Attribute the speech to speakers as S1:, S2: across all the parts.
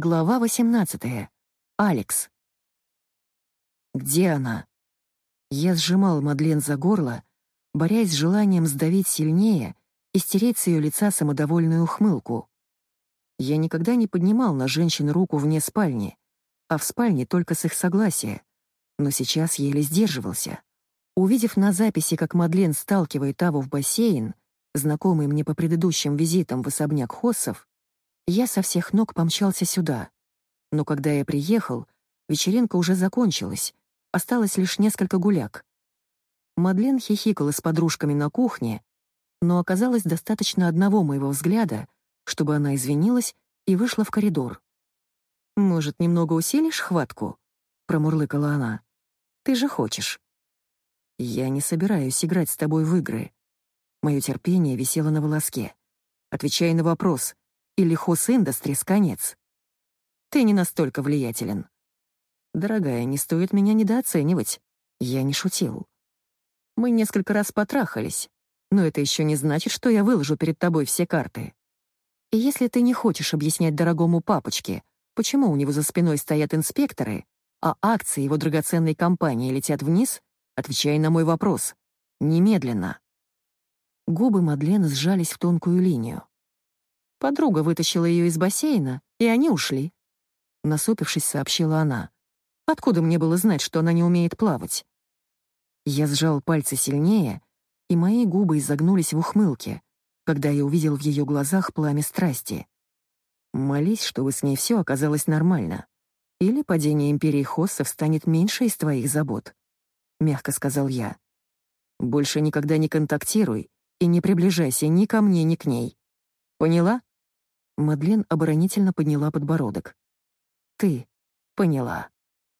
S1: Глава 18. Алекс. Где она? Я сжимал Мадлен за горло, борясь с желанием сдавить сильнее и стереть с ее лица самодовольную ухмылку. Я никогда не поднимал на женщин руку вне спальни, а в спальне только с их согласия, но сейчас еле сдерживался. Увидев на записи, как Мадлен сталкивает Аву в бассейн, знакомый мне по предыдущим визитам в особняк Хоссов, я со всех ног помчался сюда. Но когда я приехал, вечеринка уже закончилась, осталось лишь несколько гуляк. Мадлен хихикала с подружками на кухне, но оказалось достаточно одного моего взгляда, чтобы она извинилась и вышла в коридор. «Может, немного усилишь хватку?» — промурлыкала она. «Ты же хочешь». «Я не собираюсь играть с тобой в игры». Мое терпение висело на волоске. Отвечай на вопрос, или Хос Industries конец. Ты не настолько влиятелен. Дорогая, не стоит меня недооценивать. Я не шутил. Мы несколько раз потрахались, но это еще не значит, что я выложу перед тобой все карты. И если ты не хочешь объяснять дорогому папочке, почему у него за спиной стоят инспекторы, а акции его драгоценной компании летят вниз, отвечай на мой вопрос. Немедленно. Губы Мадлен сжались в тонкую линию. Подруга вытащила ее из бассейна, и они ушли. Насупившись, сообщила она. Откуда мне было знать, что она не умеет плавать? Я сжал пальцы сильнее, и мои губы изогнулись в ухмылке, когда я увидел в ее глазах пламя страсти. Молись, чтобы с ней все оказалось нормально. Или падение империи Хоссов станет меньше из твоих забот. Мягко сказал я. Больше никогда не контактируй и не приближайся ни ко мне, ни к ней. Поняла? Мадлен оборонительно подняла подбородок. «Ты поняла».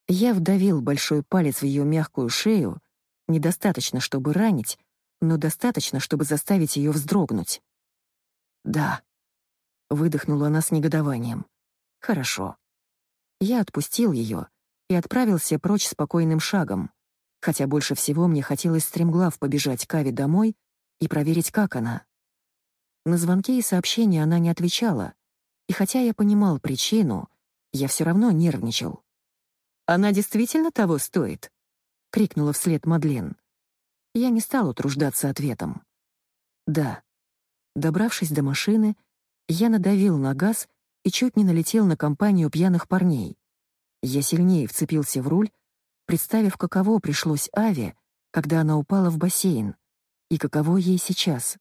S1: Я вдавил большой палец в ее мягкую шею, недостаточно, чтобы ранить, но достаточно, чтобы заставить ее вздрогнуть. «Да», — выдохнула она с негодованием. «Хорошо». Я отпустил ее и отправился прочь спокойным шагом, хотя больше всего мне хотелось стремглав побежать к Аве домой и проверить, как она. На звонки и сообщения она не отвечала, и хотя я понимал причину, я все равно нервничал. «Она действительно того стоит?» — крикнула вслед Мадлен. Я не стал утруждаться ответом. «Да». Добравшись до машины, я надавил на газ и чуть не налетел на компанию пьяных парней. Я сильнее вцепился в руль, представив, каково пришлось Аве, когда она упала в бассейн, и каково ей сейчас.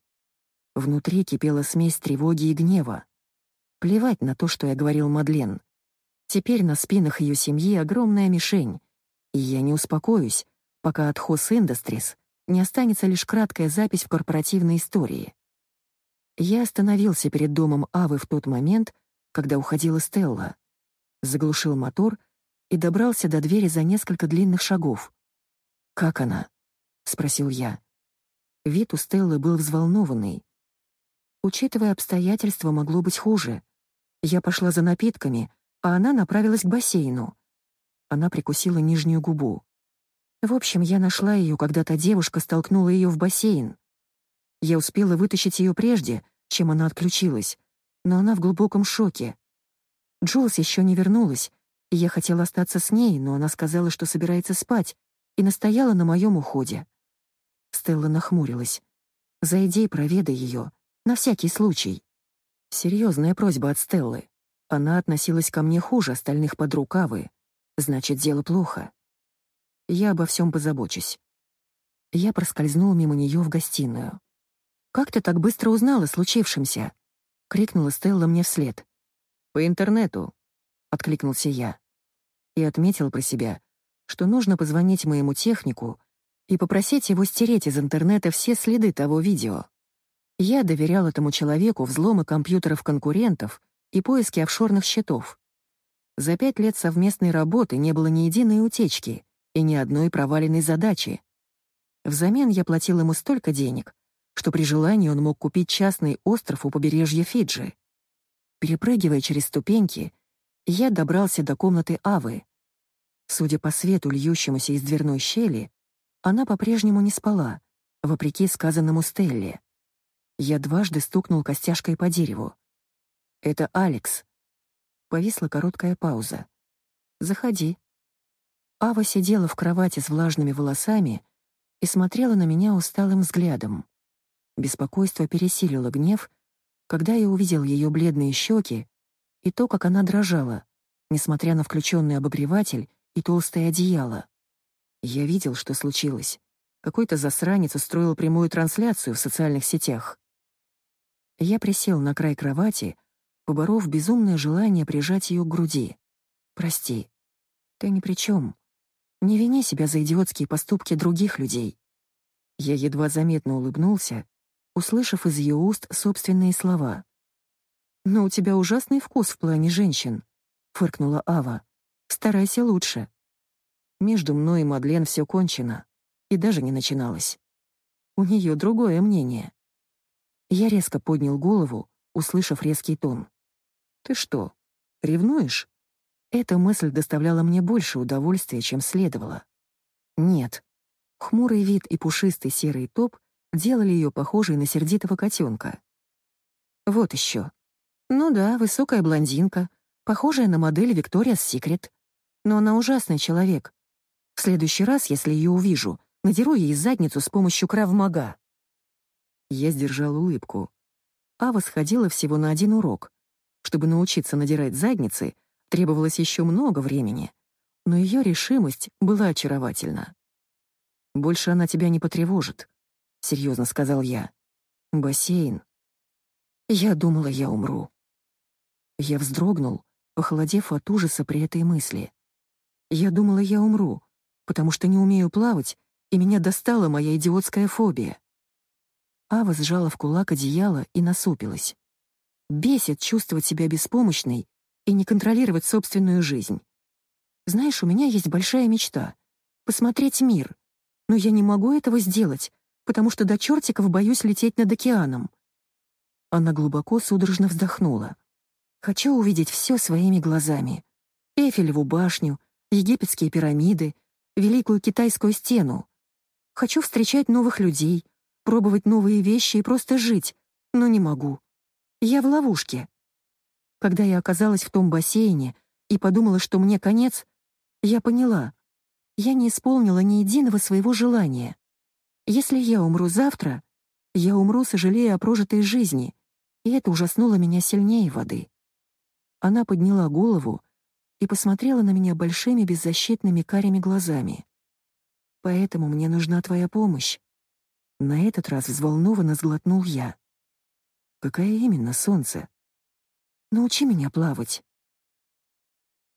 S1: Внутри кипела смесь тревоги и гнева. Плевать на то, что я говорил Мадлен. Теперь на спинах ее семьи огромная мишень, и я не успокоюсь, пока от Хос Industries не останется лишь краткая запись в корпоративной истории. Я остановился перед домом Авы в тот момент, когда уходила Стелла. Заглушил мотор и добрался до двери за несколько длинных шагов. «Как она?» — спросил я. Вид у Стеллы был взволнованный. Учитывая обстоятельства, могло быть хуже. Я пошла за напитками, а она направилась к бассейну. Она прикусила нижнюю губу. В общем, я нашла ее, когда та девушка столкнула ее в бассейн. Я успела вытащить ее прежде, чем она отключилась, но она в глубоком шоке. Джулс еще не вернулась, и я хотела остаться с ней, но она сказала, что собирается спать, и настояла на моем уходе. Стелла нахмурилась. «Зайди и проведай ее. На всякий случай. Серьезная просьба от Стеллы. Она относилась ко мне хуже остальных подруг Авы. Значит, дело плохо. Я обо всем позабочусь. Я проскользнул мимо нее в гостиную. «Как ты так быстро узнала о случившемся?» — крикнула Стелла мне вслед. «По интернету», — откликнулся я. И отметил про себя, что нужно позвонить моему технику и попросить его стереть из интернета все следы того видео. Я доверял этому человеку взломы компьютеров конкурентов и поиски офшорных счетов. За пять лет совместной работы не было ни единой утечки и ни одной проваленной задачи. Взамен я платил ему столько денег, что при желании он мог купить частный остров у побережья Фиджи. Перепрыгивая через ступеньки, я добрался до комнаты Авы. Судя по свету, льющемуся из дверной щели, она по-прежнему не спала, вопреки сказанному Стелле. Я дважды стукнул костяшкой по дереву. «Это Алекс». Повисла короткая пауза. «Заходи». Ава сидела в кровати с влажными волосами и смотрела на меня усталым взглядом. Беспокойство пересилило гнев, когда я увидел ее бледные щеки и то, как она дрожала, несмотря на включенный обогреватель и толстое одеяло. Я видел, что случилось. Какой-то засранец устроил прямую трансляцию в социальных сетях. Я присел на край кровати, поборов безумное желание прижать ее к груди. «Прости. Ты ни при чем. Не вини себя за идиотские поступки других людей». Я едва заметно улыбнулся, услышав из ее уст собственные слова. «Но у тебя ужасный вкус в плане женщин», — фыркнула Ава. «Старайся лучше». Между мной и Мадлен все кончено, и даже не начиналось. У нее другое мнение. Я резко поднял голову, услышав резкий тон. «Ты что, ревнуешь?» Эта мысль доставляла мне больше удовольствия, чем следовало. Нет. Хмурый вид и пушистый серый топ делали ее похожей на сердитого котенка. Вот еще. Ну да, высокая блондинка, похожая на модель Викториас Секрет. Но она ужасный человек. В следующий раз, если ее увижу, надеру ей задницу с помощью крав-мага. Я сдержал улыбку. Ава сходила всего на один урок. Чтобы научиться надирать задницы, требовалось еще много времени, но ее решимость была очаровательна. «Больше она тебя не потревожит», — серьезно сказал я. «Бассейн». Я думала, я умру. Я вздрогнул, похолодев от ужаса при этой мысли. Я думала, я умру, потому что не умею плавать, и меня достала моя идиотская фобия. Ава сжала в кулак одеяло и насупилась. Бесит чувствовать себя беспомощной и не контролировать собственную жизнь. Знаешь, у меня есть большая мечта — посмотреть мир, но я не могу этого сделать, потому что до чертиков боюсь лететь над океаном. Она глубоко судорожно вздохнула. Хочу увидеть все своими глазами. Эйфелеву башню, египетские пирамиды, Великую Китайскую стену. Хочу встречать новых людей, пробовать новые вещи и просто жить, но не могу. Я в ловушке. Когда я оказалась в том бассейне и подумала, что мне конец, я поняла, я не исполнила ни единого своего желания. Если я умру завтра, я умру, сожалея о прожитой жизни, и это ужаснуло меня сильнее воды. Она подняла голову и посмотрела на меня большими беззащитными карими глазами. «Поэтому мне нужна твоя помощь». На этот раз взволнованно сглотнул я. «Какая именно солнце?» «Научи меня плавать».